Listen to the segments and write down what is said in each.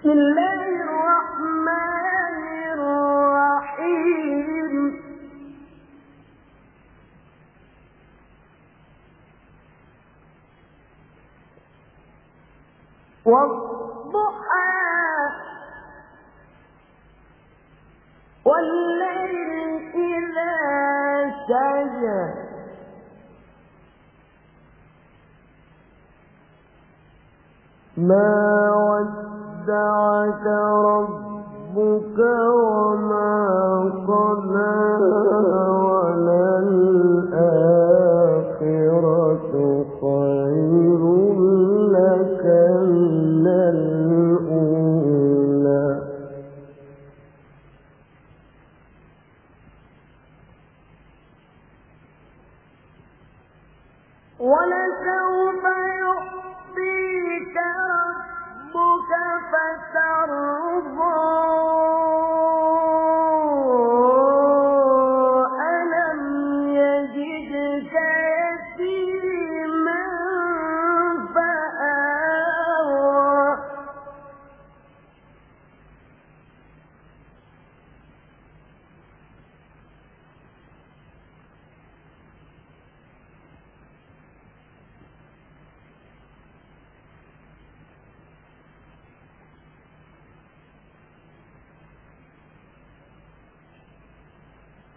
بسم الله الرحمن الرحيم. والضحى والليل إذا سجى. ما ودعك ربك وما وللآخرة خير لك من الأولى.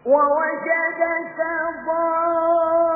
ووجدك ضالا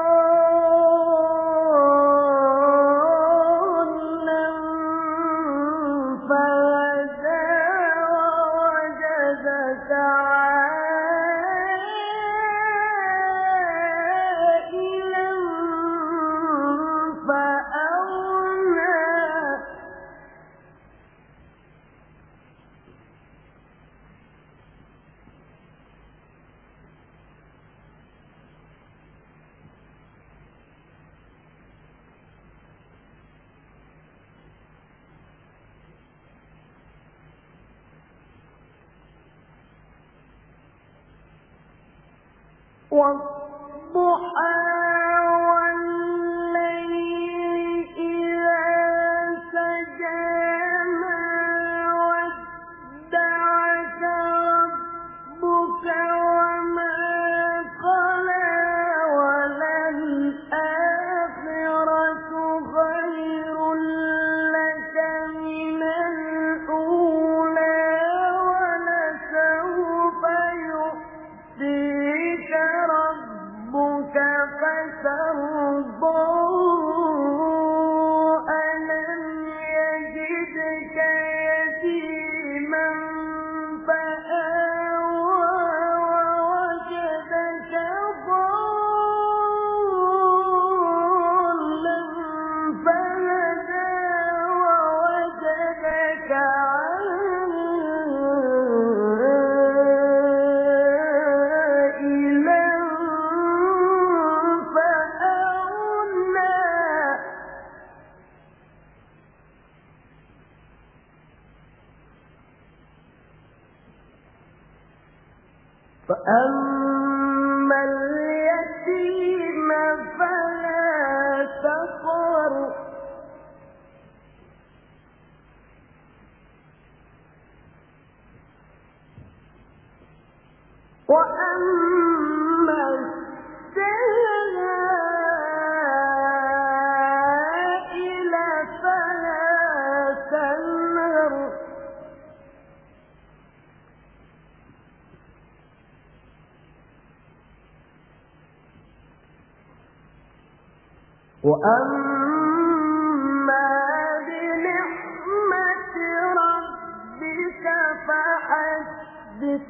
والضحى ربك فأما اليتيم فلا تقر وأما وأما بنعمة ربك فحدث